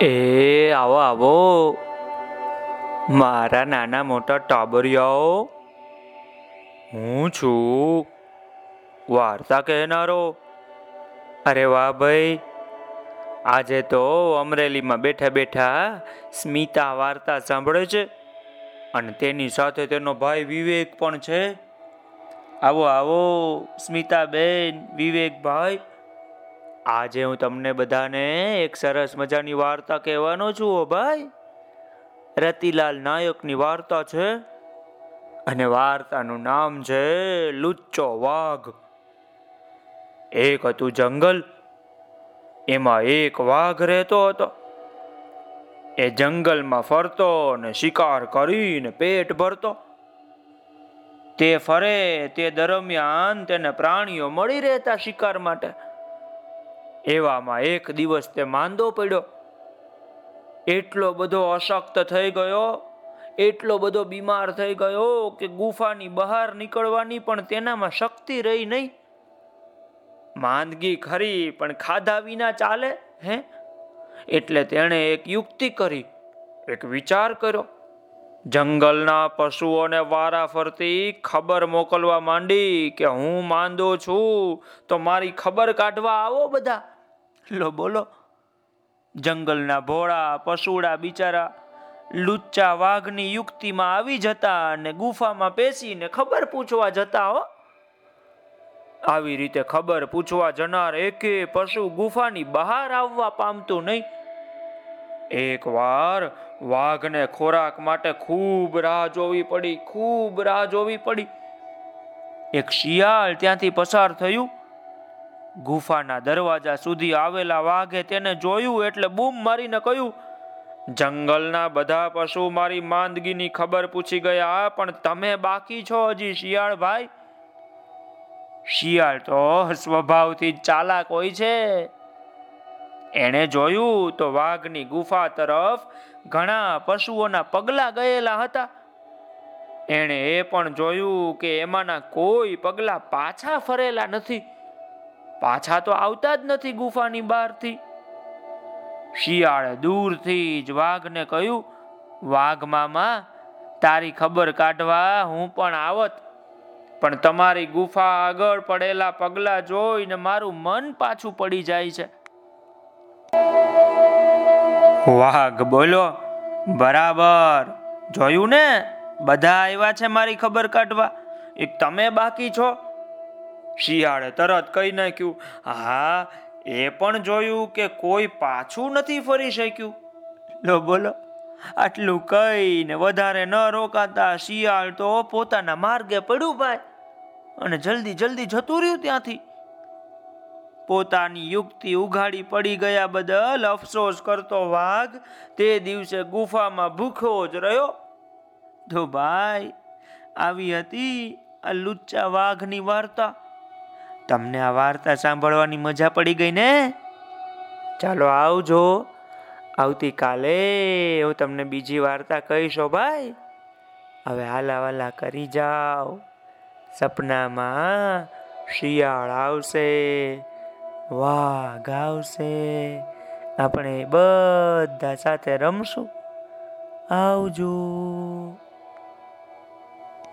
એ, આવો આવો. મારા નાના મોટા ટાબરિયાઓ, હું છું. વાર્તા કહેનારો. અરે વાહ ભાઈ. આજે તો અમરેલીમાં બેઠા બેઠા સ્મિતા વાર્તા સાંભળે છે અને તેની સાથે તેનો ભાઈ વિવેક પણ છે. આવો આવો સ્મિતા બેન વિવેક ભાઈ આજે હું તમને બધાને એક સરસ મજાની વાર્તા કહેવાનો છું ઓ ભાઈ. રતિલાલ નાયકની વાર્તા છે અને વાર્તાનું નામ છે લુચ્ચો વાઘ. એક હતું જંગલ, એમાં એક વાઘ રહેતો હતો. એ જંગલમાં ફરતો ને શિકાર કરીને પેટ ભરતો. તે ફરે તે દરમિયાન તેને પ્રાણીઓ મળી રહેતા શિકાર માટે. એવામાં એક દિવસ તે માંદો પડ્યો. એટલો બધો અશક્ત થઈ ગયો, એટલો બધો બીમાર થઈ ગયો કે ગુફાની બહાર નીકળવાની પણ તેનામાં શક્તિ રહી નહીં. માંદગી ખરી, પણ ખાધા વિના ચાલે, હે? એટલે તેણે એક યુક્તિ કરી, એક વિચાર કર્યો. જંગલના પશુઓને વારા ફરતી ખબર મોકલવા માંડી કે હું માંદો છું, તો મારી ખબર કાઢવા આવો બધા. લો બોલો. જંગલના ભોળા, પશુડા બિચારા લુચ્ચા વાઘની યુક્તિમાં આવી જતા અને ગુફામાં બેસીને ખબર પૂછવા જતા હો. આવી રીતે ખબર પૂછવા જનાર એકે પશુ ગુફાની બહાર આવવા પામતું નહીં. એક વાર વાઘને ખોરાક માટે ખૂબ રાહ જોવી પડી, ખૂબ રાહ જોવી પડી. એક શિયાળ ત્યાંથી પસાર થયું. ગુફાના દરવાજા સુધી આવેલા વાઘે તેને જોયું એટલે બૂમ મારીને કહ્યું, જંગલના બધા પશુ મારી માંદગીની ખબર પૂછી ગયા પણ તમે બાકી છો હજી શિયાળ ભાઈ? શિયાળ તો સ્વભાવથી ચાલાક હોય છે. એણે જોયું તો વાઘની ગુફા તરફ ઘણા પશુઓના પગલા ગયેલા હતા. એણે એ પણ જોયું કે એમાંના કોઈ પગલા પાછા ફરેલા નથી. પાછા તો આવતા જ નથી ગુફાની બહારથી. શિયાળે દૂરથી જ વાઘને કહ્યું, વાઘ મામા, તારી ખબર કાઢવા હું પણ આવત. પણ તમારી ગુફા આગળ પડેલા પગલા જોઈને મારું મન પાછું પડી જાય છે. વાઘ બોલો બરાબર. જોયું ને? બધા આવ્યા છે મારી ખબર કાઢવા. એક તમે બાકી છો? શિયાળે તરત કહી નાખ્યું હા એ પણ જોયું કે કોઈ પાછું નથી ફરી શક્યું. લો, બોલો. આટલું કહીને વધારે ન રોકાતા શિયાળ તો પોતાના માર્ગે પડ્યું ભાઈ અને જલ્દી જલ્દી જતું રહ્યું ત્યાંથી. પોતાની યુક્તિ ઉઘાડી પડી ગયા બદલ અફસોસ કરતો વાઘ તે દિવસે ગુફામાં ભૂખ્યો જ રહ્યો. તો ભાઈ, આવી હતી આ લુચ્ચા વાઘની વાર્તા. તમને આ વાર્તા સાંભળવાની મજા પડી ગઈ ને? ચાલો આવજો. આવતીકાલે હું તમને બીજી વાર્તા કહીશો ભાઈ. હવે હાલા વાલા કરી જાઓ. સપનામાં શિયાળ આવશે, વાઘ આવશે. આપણે બધા સાથે રમશું. આવજો.